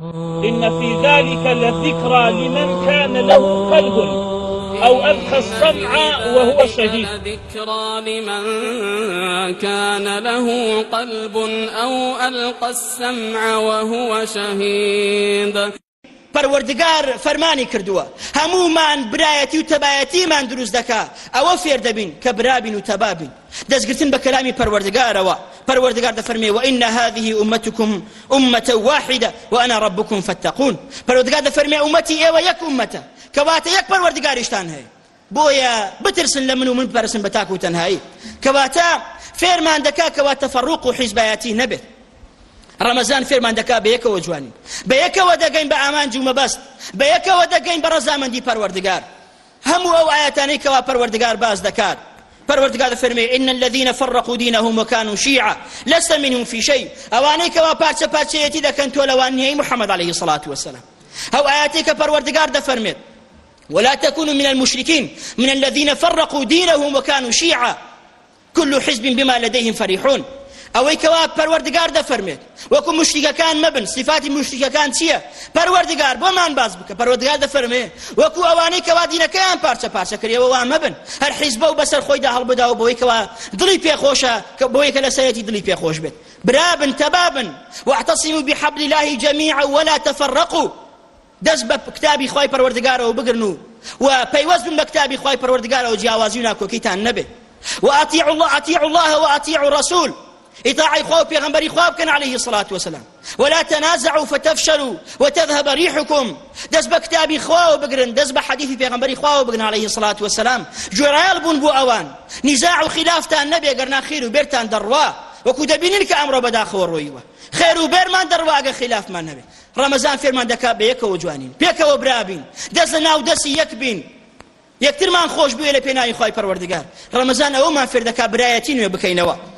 إن في ذلك لذكرى لمن كان له قلب أو ألقى السمع وهو شهيد ذكرى لمن كان له قلب أو ألقى السمع وهو شهيد پەروەردگار فەرمانی کردووە هەمومان برایەتی و تەبایەتیمان دروست دەکا ئەوە فێر دەبین کە برابین و تەبابین دەستگرتن بە کەلامی پەروەردگارەوە پروردگار دەفەرمێ وإن هذه أمتكم أمة واحدة وأنا ربكم فاتقون پروردگار دەفەرمێ ئومەتی ئێوە یەک ئومەتە کەواتە یەک پەروەردگاریشتان هەیە بۆیە بترسن لە من و من پەرسن بە تاکو و تەنهایی کەواتە فێرمان دەکا کەواتە فەڕوق و حیزبایەتی نەبێت ڕەمەزان فێرمان دەکا بە یەکەوە جوانی بە یەکەوە دەگەین بە ئامان جومە بەست بە یەکەوە دەگەین بە ڕەزامەندی پەروەردگار هەموو ئەو ئاەتانەی کەوا پەروەردگار باز دەکات پەروەردگار دەفەرمێ إن الذين فرقوا دينهم وكانوا شيعا لست منهم في شيء ئەوانەی کەوا پارچە پارچەیەتی دەکەن تۆ لەوان نیەی محەممەد عليه الصلاة والسلام هەو ئاەتێک کە پەروەردگار دەفەرمێت ولا تكونوا من المشركين من الذين فرقوا دينهم وكانوا شيعا كل حزب بما لديهم فرحون ئەوەی کەوا پەروەردگار دەفەرمێت وەکو مشتیکەکان مەبن سیفاتی مشتیکەکان چییە پەروەردگار بۆمان باز بکە پەروەردگار دەفەرمێ وەکو ئەوانەی کەوا دینەکەیان پارچە پارچە کردەوەوان مەبن هەر حیزبە و بەسەر خۆیدا هەڵبداوە بۆی کەوا دڵی پێخۆشە کە بۆیە کە لە سەرەتی دڵی پێخۆش بێت برابن تەبابن واعتصموا بحبل الله جميعا ولا تفرقوا دەست بە کتابی خی پەروەردگارەوە بگرن و و پەیوەزم بە کتابی خی پەروەردگارەوە جیاوازی و ناکۆکیتان نەبێت وأطيعوا الله أطيعوا الله وأطيعوا الرسول إطاعة إخوة بيغمبر إخوة كان عليه الصلاة والسلام ولا تنازعوا فتفشلوا وتذهب ريحكم دس بكتاب إخوة بقرن دس بحديث بيغمبر إخوة بقرن عليه الصلاة والسلام جرال بن بو أوان نزاع وخلاف تان نبي قرنا خير وبرتان دروا وكو دبينين كأمر بداخو الرويوة خير وبرمان دروا أقا خلاف ما نبي رمضان فيرمان دكا بيك وجوانين بيك وبرابين دس ناو دس يكبين یەکترمان خۆش بووە لە پێناوی خی پەروەردگار ڕەمەزان ئەومان فێردەکە برایەتی نوێ بکەینەوە